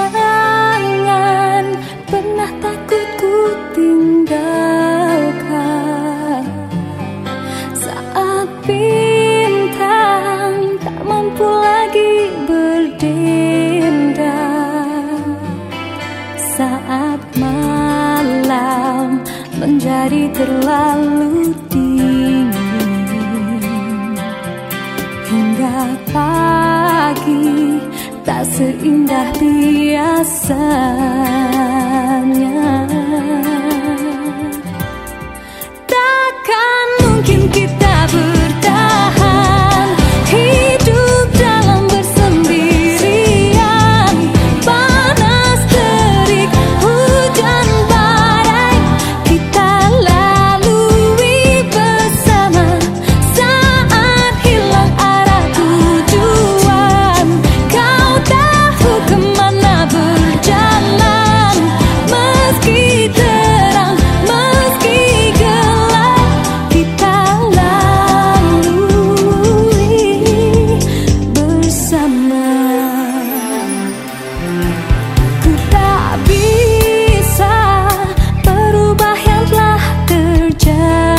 Jangan pernah takut ku tinggalkan. Saat bintang tak mampu lagi berdendam. Saat malam menjadi terlalu dingin. Hingga pagi tak seindah biasanya shine.